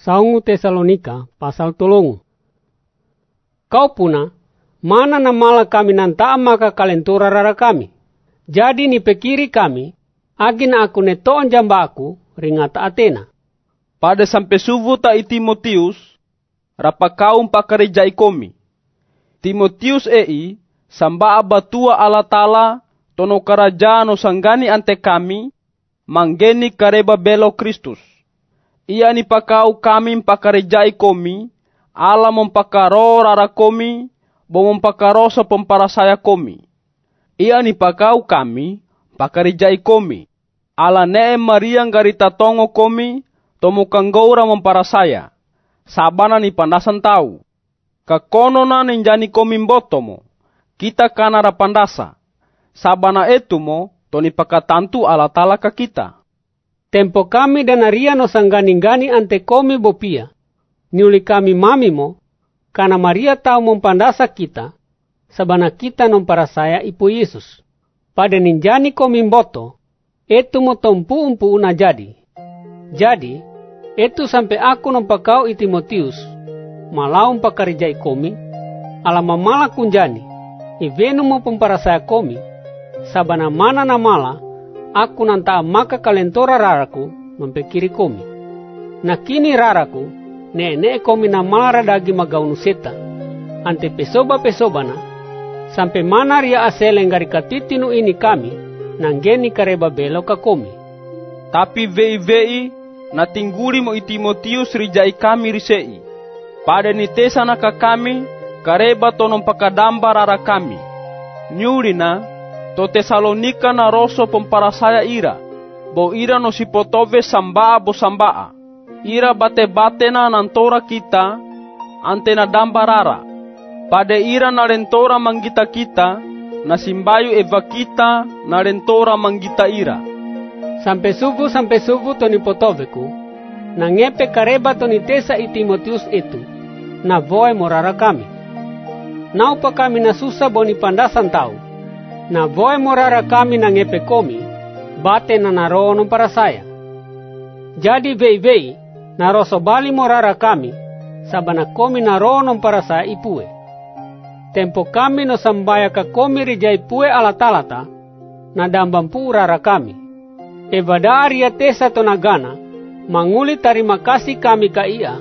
Saungu Tesalonika pasal tolong. Kau puna, mana namala kami nanta maka kalian rara kami. Jadi ni pekiri kami, agin aku ne toon jamba aku, ringata Athena. Pada sampai suvu ta i Timotius, rapa kaum pakarejai komi. Timotius ei, samba abatua ala tala, tono karajano sanggani ante kami, manggeni kareba belo Kristus ia ni pakau kami pakarejai komi, ala mempakaro rara komi, bo mempakaro so saya komi. Ia ni pakau kami, pakarejai komi, ala ne Maria garita tongo komi, tomo kanggoura saya. Sabana ni pandasan tau. Kakono na ninjani komi botomo, kita kanara pandasa. Sabana etumo, toni pakatantu ala talaka kita. Tempo kami dan aria no sanggani-gani ante komi bopia. Niuli kami mamimo, karena Maria tahu mempandasa kita, sabana kita non para saya ipu Yesus. Pada ninjani komi boto, itu mo tompu umpu una jadi. Jadi, itu sampai aku non pakau Timotius, malau pakarijai komi, ala mamala kunjani, ivenu mo saya komi, sabana mana na mala, aku nanta maka kalentora raraku mempekiri komi. Na kini raraku, ne ne komi na mara dagi magaunu seta. Ante pesoba pesoba na, sampai mana ria asele ngari katitinu ini kami, nanggeni kareba belo ka komi. Tapi vei-vei, na tingguri mo itimotius rijai kami risei. Pada ni tesana ka kami, kareba tonon pakadamba rara kami. Nyuri na, to Tesalonika na roso saya ira, bo ira no sipotove sambaa bo sambaa. Ira bate-bate na nantora kita, ante na dambarara. Pade ira na rentora manggita kita, na simbayu eva kita na rentora manggita ira. Sampai subuh sampai subuh toni potoveku, na ngepe kareba toni tesa i Timotius itu, na voe morara kami. Naupa kami na susah boni pandasan tau, na voe morara kami na ngepe komi, bate na narono para saya. Jadi vei-vei, na roso bali morara kami, sabana komi narono para saya ipue. Tempo kami no sambaya ka komi rijai pue ala talata, na dambampu rara kami. Evadaria tesa tonagana, manguli terima kasih kami ka ia,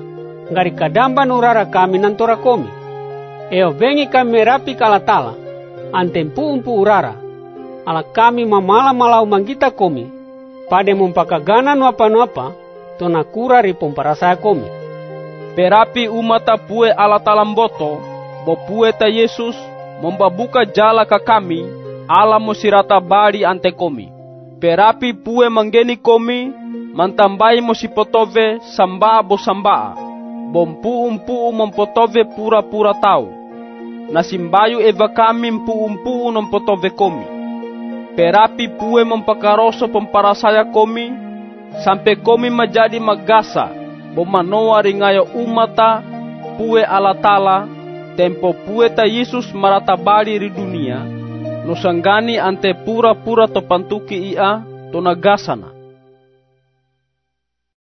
ngari kadamba nurara kami nantora komi. Eo vengi kami merapi kalatala, antempu umpu urara. Ala kami mamala malau mangita komi. Pade mumpakagana nuapa-nuapa, tona kura ripompara saya komi. Perapi umata pue ala talamboto, bo pue ta Yesus, membabuka jala ka kami, ala musirata bari ante komi. Perapi pue manggeni komi, mantambai musipotove samba bo sambaa. Bompu umpu mempotove pura-pura tau na simbayo eva kami mpu-mpu non potove komi. Perapi pue mempakaroso pemparasaya komi, sampai komi menjadi magasa, bomanoa ringayo umata, pue alatala, tempo pue ta Yesus maratabali di dunia, nusanggani ante pura-pura topantuki ia, tonagasana.